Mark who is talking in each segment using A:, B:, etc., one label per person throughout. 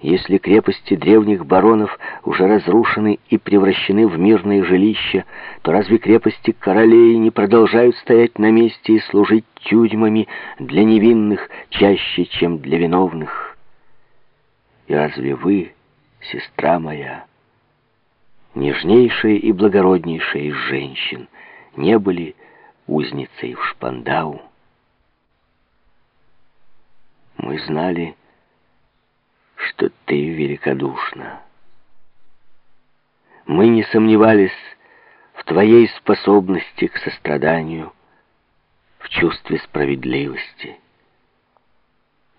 A: Если крепости древних баронов уже разрушены и превращены в мирные жилища, то разве крепости королей не продолжают стоять на месте и служить тюрьмами для невинных чаще, чем для виновных? И разве вы, сестра моя, нежнейшая и благороднейшая из женщин, не были узницей в Шпандау? Мы знали, что ты великодушна. Мы не сомневались в твоей способности к состраданию, в чувстве справедливости.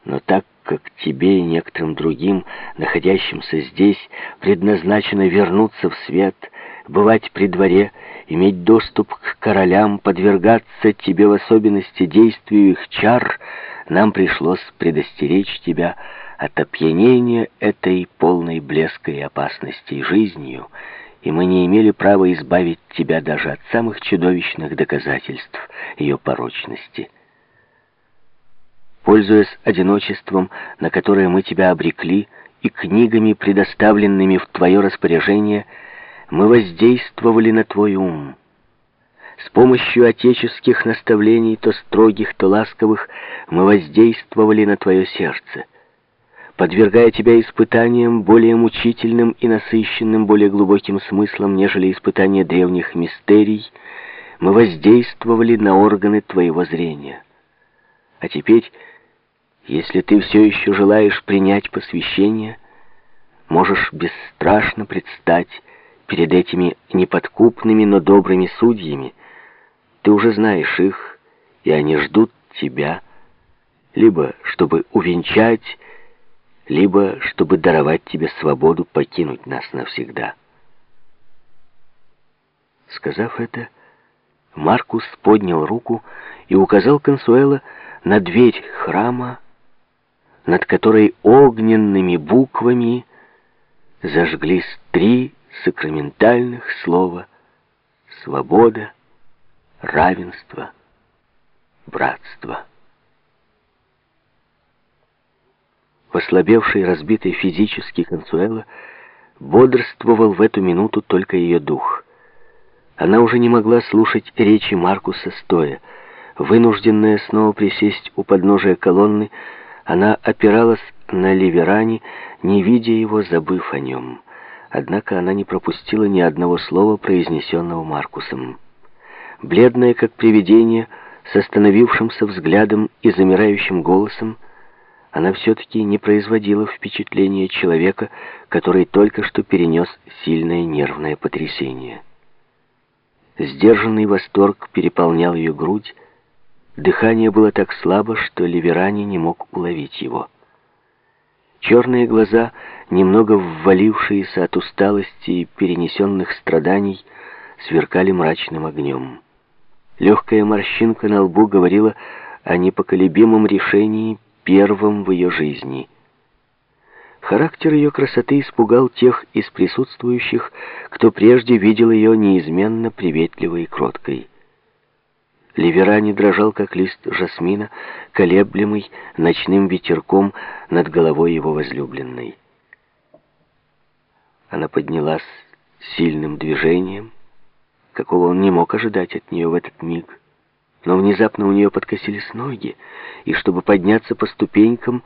A: Но так как тебе и некоторым другим, находящимся здесь, предназначено вернуться в свет, бывать при дворе, иметь доступ к королям, подвергаться тебе в особенности действию их чар, нам пришлось предостеречь тебя от опьянения этой полной блеска и опасностей жизнью, и мы не имели права избавить тебя даже от самых чудовищных доказательств ее порочности. Пользуясь одиночеством, на которое мы тебя обрекли, и книгами, предоставленными в твое распоряжение, мы воздействовали на твой ум. С помощью отеческих наставлений, то строгих, то ласковых, мы воздействовали на твое сердце подвергая тебя испытаниям более мучительным и насыщенным более глубоким смыслом, нежели испытания древних мистерий, мы воздействовали на органы твоего зрения. А теперь, если ты все еще желаешь принять посвящение, можешь бесстрашно предстать перед этими неподкупными, но добрыми судьями. Ты уже знаешь их, и они ждут тебя, либо чтобы увенчать либо чтобы даровать тебе свободу покинуть нас навсегда. Сказав это, Маркус поднял руку и указал Консуэла на дверь храма, над которой огненными буквами зажглись три сакраментальных слова «свобода», «равенство», «братство». Послабевший, разбитый физически Консуэла бодрствовал в эту минуту только ее дух. Она уже не могла слушать речи Маркуса стоя. Вынужденная снова присесть у подножия колонны, она опиралась на Ливерани, не видя его, забыв о нем. Однако она не пропустила ни одного слова, произнесенного Маркусом. Бледная, как привидение, с остановившимся взглядом и замирающим голосом, она все-таки не производила впечатления человека, который только что перенес сильное нервное потрясение. Сдержанный восторг переполнял ее грудь, дыхание было так слабо, что Ливерани не мог уловить его. Черные глаза, немного ввалившиеся от усталости и перенесенных страданий, сверкали мрачным огнем. Легкая морщинка на лбу говорила о непоколебимом решении первым в ее жизни. Характер ее красоты испугал тех из присутствующих, кто прежде видел ее неизменно приветливой и кроткой. Ливера не дрожал, как лист жасмина, колеблемый ночным ветерком над головой его возлюбленной. Она поднялась сильным движением, какого он не мог ожидать от нее в этот миг. Но внезапно у нее подкосились ноги, и чтобы подняться по ступенькам,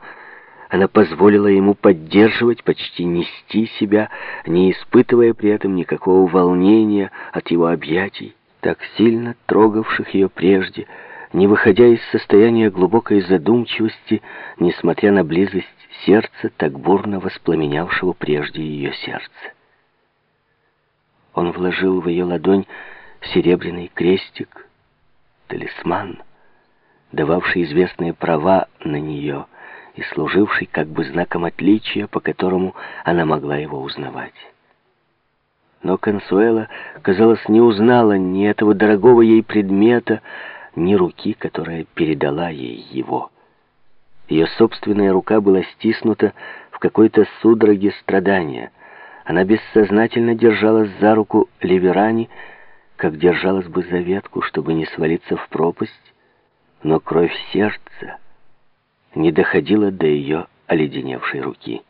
A: она позволила ему поддерживать, почти нести себя, не испытывая при этом никакого волнения от его объятий, так сильно трогавших ее прежде, не выходя из состояния глубокой задумчивости, несмотря на близость сердца, так бурно воспламенявшего прежде ее сердце. Он вложил в ее ладонь серебряный крестик, талисман, дававший известные права на нее и служивший как бы знаком отличия, по которому она могла его узнавать. Но Консуэла, казалось, не узнала ни этого дорогого ей предмета, ни руки, которая передала ей его. Ее собственная рука была стиснута в какой-то судороге страдания. Она бессознательно держалась за руку Ливерани, как держалась бы за ветку, чтобы не свалиться в пропасть, но кровь сердца не доходила до ее оледеневшей руки.